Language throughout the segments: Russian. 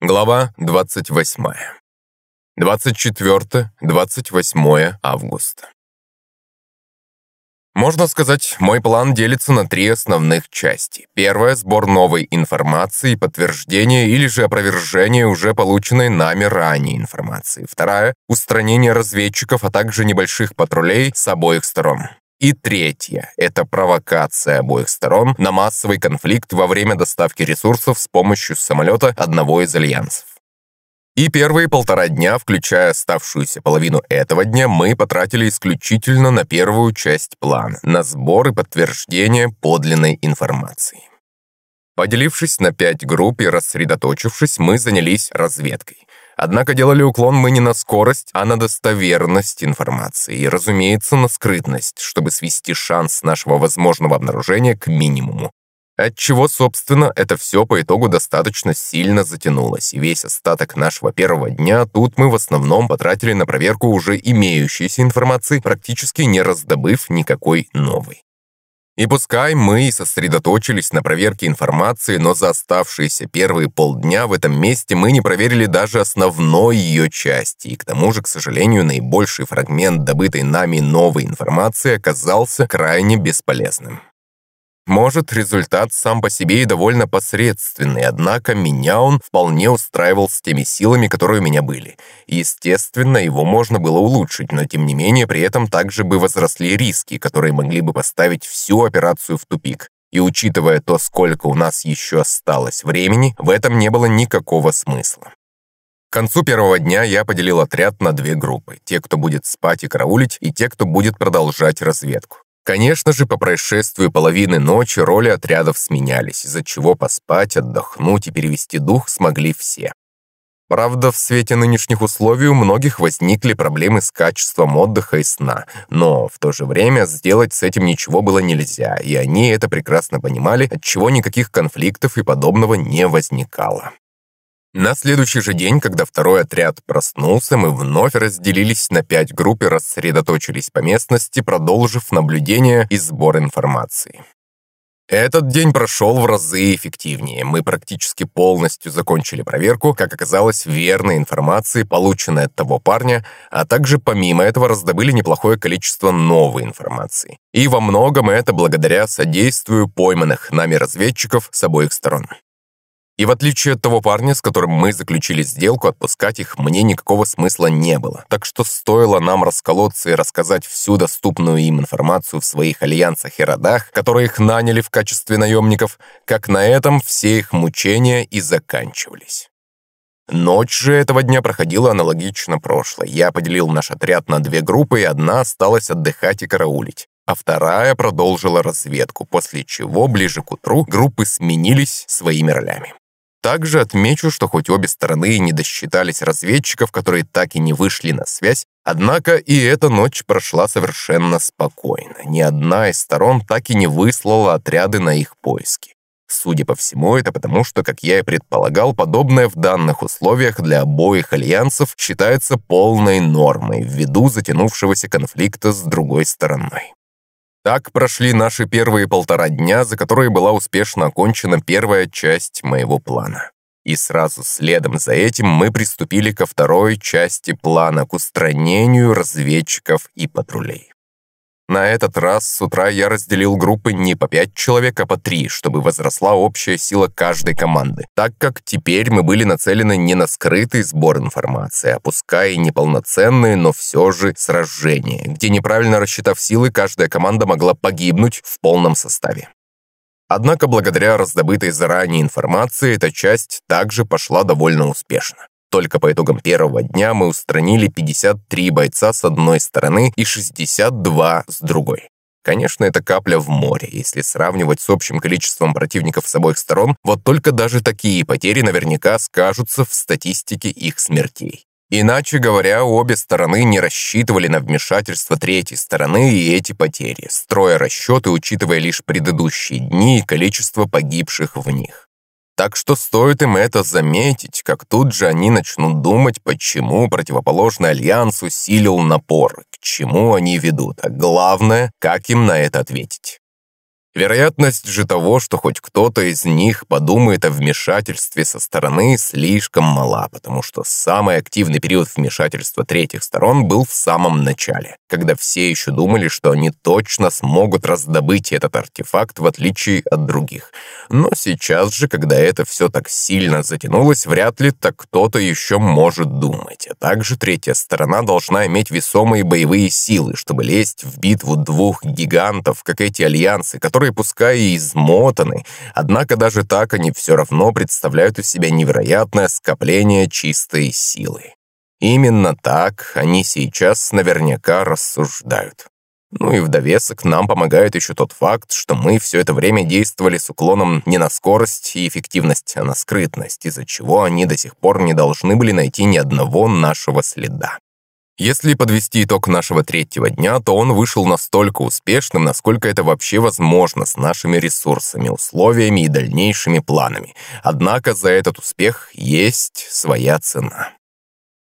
Глава 28. 24-28 августа. Можно сказать, мой план делится на три основных части. Первая – сбор новой информации, подтверждение или же опровержение уже полученной нами ранее информации. Вторая – устранение разведчиков, а также небольших патрулей с обоих сторон. И третье – это провокация обоих сторон на массовый конфликт во время доставки ресурсов с помощью самолета одного из альянсов. И первые полтора дня, включая оставшуюся половину этого дня, мы потратили исключительно на первую часть плана, на сбор и подтверждение подлинной информации. Поделившись на пять групп и рассредоточившись, мы занялись разведкой. Однако делали уклон мы не на скорость, а на достоверность информации и, разумеется, на скрытность, чтобы свести шанс нашего возможного обнаружения к минимуму. Отчего, собственно, это все по итогу достаточно сильно затянулось, и весь остаток нашего первого дня тут мы в основном потратили на проверку уже имеющейся информации, практически не раздобыв никакой новой. И пускай мы сосредоточились на проверке информации, но за оставшиеся первые полдня в этом месте мы не проверили даже основной ее части, и к тому же, к сожалению, наибольший фрагмент добытой нами новой информации оказался крайне бесполезным. Может, результат сам по себе и довольно посредственный, однако меня он вполне устраивал с теми силами, которые у меня были. Естественно, его можно было улучшить, но тем не менее при этом также бы возросли риски, которые могли бы поставить всю операцию в тупик. И учитывая то, сколько у нас еще осталось времени, в этом не было никакого смысла. К концу первого дня я поделил отряд на две группы. Те, кто будет спать и караулить, и те, кто будет продолжать разведку. Конечно же, по происшествию половины ночи роли отрядов сменялись, из-за чего поспать, отдохнуть и перевести дух смогли все. Правда, в свете нынешних условий у многих возникли проблемы с качеством отдыха и сна, но в то же время сделать с этим ничего было нельзя, и они это прекрасно понимали, отчего никаких конфликтов и подобного не возникало. На следующий же день, когда второй отряд проснулся, мы вновь разделились на пять групп и рассредоточились по местности, продолжив наблюдение и сбор информации. Этот день прошел в разы эффективнее. Мы практически полностью закончили проверку, как оказалось, верной информации, полученной от того парня, а также помимо этого раздобыли неплохое количество новой информации. И во многом это благодаря содействию пойманных нами разведчиков с обоих сторон. И в отличие от того парня, с которым мы заключили сделку, отпускать их мне никакого смысла не было. Так что стоило нам расколоться и рассказать всю доступную им информацию в своих альянсах и родах, которые их наняли в качестве наемников, как на этом все их мучения и заканчивались. Ночь же этого дня проходила аналогично прошлой. Я поделил наш отряд на две группы, и одна осталась отдыхать и караулить а вторая продолжила разведку, после чего ближе к утру группы сменились своими ролями. Также отмечу, что хоть обе стороны не досчитались разведчиков, которые так и не вышли на связь, однако и эта ночь прошла совершенно спокойно. Ни одна из сторон так и не выслала отряды на их поиски. Судя по всему, это потому, что, как я и предполагал, подобное в данных условиях для обоих альянсов считается полной нормой ввиду затянувшегося конфликта с другой стороной. Так прошли наши первые полтора дня, за которые была успешно окончена первая часть моего плана. И сразу следом за этим мы приступили ко второй части плана, к устранению разведчиков и патрулей. На этот раз с утра я разделил группы не по пять человек, а по три, чтобы возросла общая сила каждой команды, так как теперь мы были нацелены не на скрытый сбор информации, а пускай и неполноценные, но все же сражения, где неправильно рассчитав силы, каждая команда могла погибнуть в полном составе. Однако благодаря раздобытой заранее информации эта часть также пошла довольно успешно. Только по итогам первого дня мы устранили 53 бойца с одной стороны и 62 с другой. Конечно, это капля в море, если сравнивать с общим количеством противников с обоих сторон, вот только даже такие потери наверняка скажутся в статистике их смертей. Иначе говоря, обе стороны не рассчитывали на вмешательство третьей стороны и эти потери, строя расчеты, учитывая лишь предыдущие дни и количество погибших в них. Так что стоит им это заметить, как тут же они начнут думать, почему противоположный альянс усилил напор, к чему они ведут, а главное, как им на это ответить. Вероятность же того, что хоть кто-то из них подумает о вмешательстве со стороны, слишком мала, потому что самый активный период вмешательства третьих сторон был в самом начале, когда все еще думали, что они точно смогут раздобыть этот артефакт в отличие от других. Но сейчас же, когда это все так сильно затянулось, вряд ли так кто-то еще может думать. А также третья сторона должна иметь весомые боевые силы, чтобы лезть в битву двух гигантов, как эти альянсы, которые которые пускай и измотаны, однако даже так они все равно представляют из себя невероятное скопление чистой силы. Именно так они сейчас наверняка рассуждают. Ну и в довесок нам помогает еще тот факт, что мы все это время действовали с уклоном не на скорость и эффективность, а на скрытность, из-за чего они до сих пор не должны были найти ни одного нашего следа. Если подвести итог нашего третьего дня, то он вышел настолько успешным, насколько это вообще возможно с нашими ресурсами, условиями и дальнейшими планами. Однако за этот успех есть своя цена.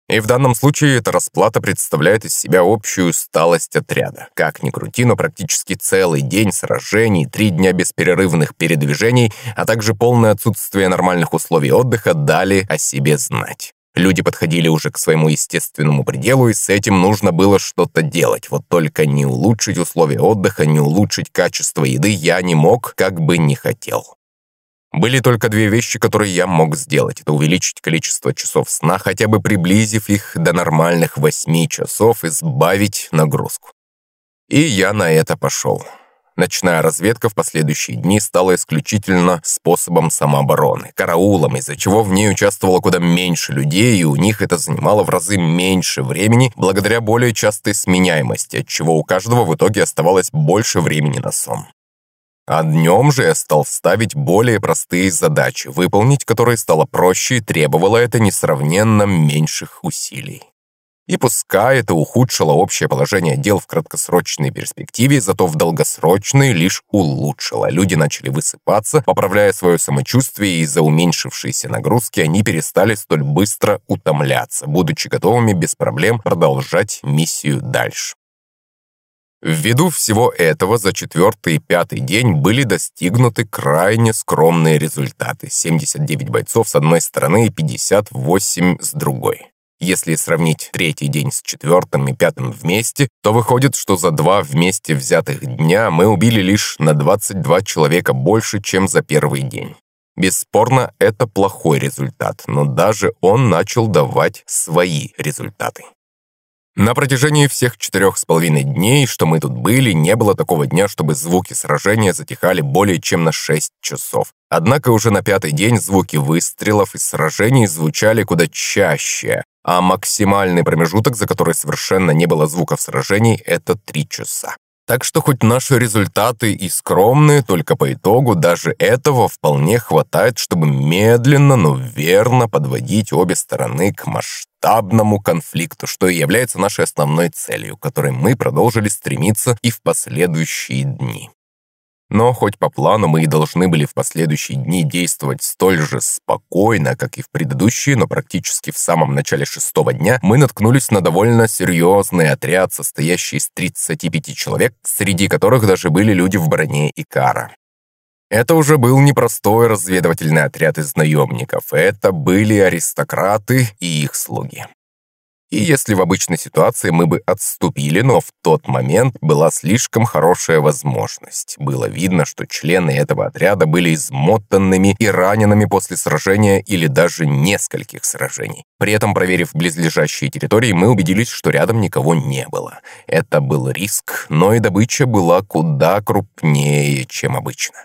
И в данном случае эта расплата представляет из себя общую усталость отряда. Как ни крути, но практически целый день сражений, три дня бесперерывных передвижений, а также полное отсутствие нормальных условий отдыха дали о себе знать. Люди подходили уже к своему естественному пределу, и с этим нужно было что-то делать. Вот только не улучшить условия отдыха, не улучшить качество еды я не мог, как бы не хотел. Были только две вещи, которые я мог сделать. Это увеличить количество часов сна, хотя бы приблизив их до нормальных восьми часов и сбавить нагрузку. И я на это пошел. Ночная разведка в последующие дни стала исключительно способом самообороны, караулом, из-за чего в ней участвовало куда меньше людей, и у них это занимало в разы меньше времени, благодаря более частой сменяемости, от чего у каждого в итоге оставалось больше времени на сон. А днем же я стал ставить более простые задачи, выполнить которые стало проще и требовало это несравненно меньших усилий. И пускай это ухудшило общее положение дел в краткосрочной перспективе, зато в долгосрочной лишь улучшило. Люди начали высыпаться, поправляя свое самочувствие, и из-за уменьшившейся нагрузки они перестали столь быстро утомляться, будучи готовыми без проблем продолжать миссию дальше. Ввиду всего этого за четвертый и пятый день были достигнуты крайне скромные результаты. 79 бойцов с одной стороны и 58 с другой. Если сравнить третий день с четвертым и пятым вместе, то выходит, что за два вместе взятых дня мы убили лишь на 22 человека больше, чем за первый день. Бесспорно, это плохой результат, но даже он начал давать свои результаты. На протяжении всех четырех с половиной дней, что мы тут были, не было такого дня, чтобы звуки сражения затихали более чем на шесть часов. Однако уже на пятый день звуки выстрелов и сражений звучали куда чаще, а максимальный промежуток, за который совершенно не было звуков сражений, это три часа. Так что хоть наши результаты и скромные, только по итогу даже этого вполне хватает, чтобы медленно, но верно подводить обе стороны к масштабному конфликту, что и является нашей основной целью, к которой мы продолжили стремиться и в последующие дни. Но хоть по плану мы и должны были в последующие дни действовать столь же спокойно, как и в предыдущие, но практически в самом начале шестого дня мы наткнулись на довольно серьезный отряд, состоящий из 35 человек, среди которых даже были люди в броне и кара. Это уже был непростой разведывательный отряд из наемников, это были аристократы и их слуги. И если в обычной ситуации мы бы отступили, но в тот момент была слишком хорошая возможность. Было видно, что члены этого отряда были измотанными и ранеными после сражения или даже нескольких сражений. При этом, проверив близлежащие территории, мы убедились, что рядом никого не было. Это был риск, но и добыча была куда крупнее, чем обычно.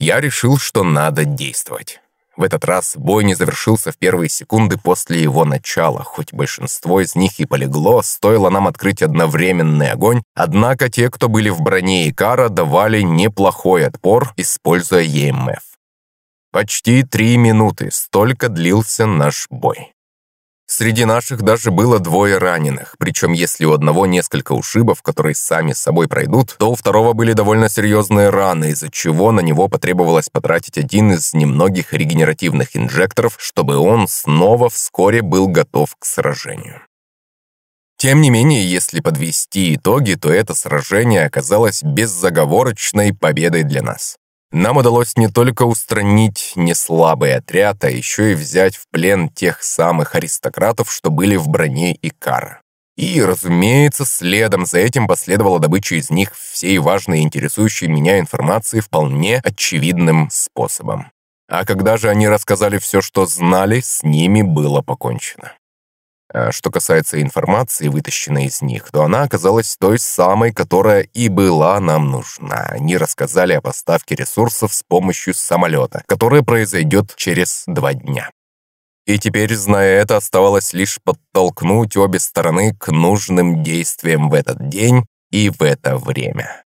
Я решил, что надо действовать. В этот раз бой не завершился в первые секунды после его начала, хоть большинство из них и полегло, стоило нам открыть одновременный огонь, однако те, кто были в броне и кара, давали неплохой отпор, используя ЕМФ. Почти три минуты, столько длился наш бой. Среди наших даже было двое раненых, причем если у одного несколько ушибов, которые сами с собой пройдут, то у второго были довольно серьезные раны, из-за чего на него потребовалось потратить один из немногих регенеративных инжекторов, чтобы он снова вскоре был готов к сражению. Тем не менее, если подвести итоги, то это сражение оказалось беззаговорочной победой для нас. Нам удалось не только устранить неслабый отряд, а еще и взять в плен тех самых аристократов, что были в броне Икара. И, разумеется, следом за этим последовала добыча из них всей важной и интересующей меня информации вполне очевидным способом. А когда же они рассказали все, что знали, с ними было покончено. А что касается информации, вытащенной из них, то она оказалась той самой, которая и была нам нужна. Они рассказали о поставке ресурсов с помощью самолета, которая произойдет через два дня. И теперь, зная это, оставалось лишь подтолкнуть обе стороны к нужным действиям в этот день и в это время.